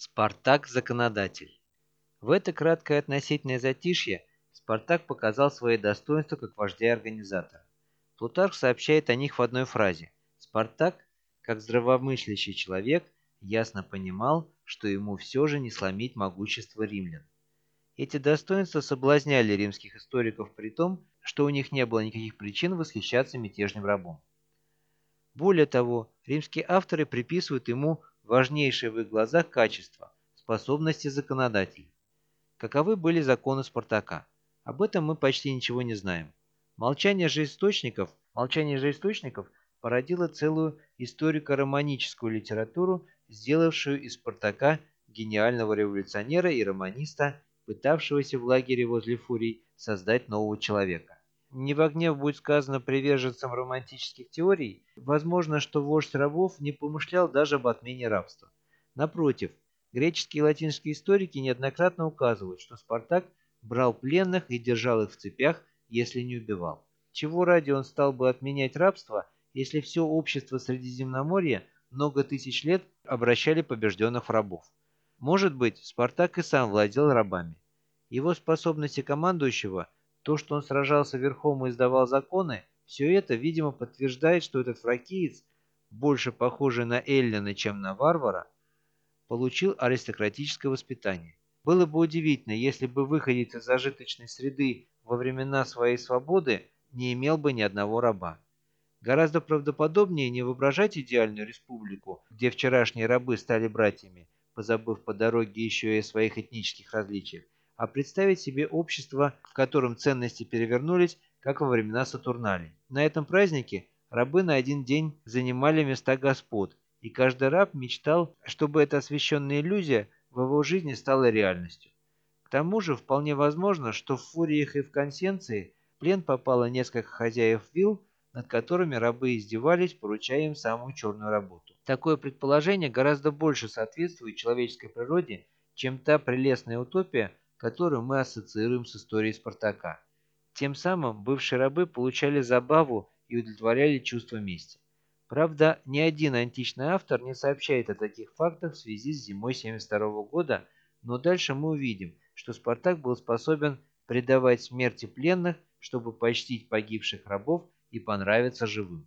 Спартак – законодатель. В это краткое относительное затишье Спартак показал свои достоинства как вождя и организатора. Плутарх сообщает о них в одной фразе. Спартак, как здравомыслящий человек, ясно понимал, что ему все же не сломить могущество римлян. Эти достоинства соблазняли римских историков при том, что у них не было никаких причин восхищаться мятежным рабом. Более того, римские авторы приписывают ему важнейшее в их глазах качество – способности законодателя. Каковы были законы Спартака? Об этом мы почти ничего не знаем. Молчание же источников, молчание же источников породило целую историко-романическую литературу, сделавшую из Спартака гениального революционера и романиста, пытавшегося в лагере возле Фурий создать нового человека не в огне будет сказано приверженцам романтических теорий, возможно, что вождь рабов не помышлял даже об отмене рабства. Напротив, греческие и латинские историки неоднократно указывают, что Спартак брал пленных и держал их в цепях, если не убивал. Чего ради он стал бы отменять рабство, если все общество Средиземноморья много тысяч лет обращали побежденных в рабов? Может быть, Спартак и сам владел рабами. Его способности командующего – то, что он сражался верхом и издавал законы, все это, видимо, подтверждает, что этот фракиец, больше похожий на Эллина, чем на варвара, получил аристократическое воспитание. Было бы удивительно, если бы выходец из зажиточной среды во времена своей свободы не имел бы ни одного раба. Гораздо правдоподобнее не воображать идеальную республику, где вчерашние рабы стали братьями, позабыв по дороге еще и о своих этнических различиях, а представить себе общество, в котором ценности перевернулись, как во времена Сатурналей. На этом празднике рабы на один день занимали места господ, и каждый раб мечтал, чтобы эта освященная иллюзия в его жизни стала реальностью. К тому же вполне возможно, что в Фуриях и в Консенции плен попало несколько хозяев вилл, над которыми рабы издевались, поручая им самую черную работу. Такое предположение гораздо больше соответствует человеческой природе, чем та прелестная утопия, которую мы ассоциируем с историей Спартака. Тем самым бывшие рабы получали забаву и удовлетворяли чувство мести. Правда, ни один античный автор не сообщает о таких фактах в связи с зимой 72 года, но дальше мы увидим, что Спартак был способен предавать смерти пленных, чтобы почтить погибших рабов и понравиться живым.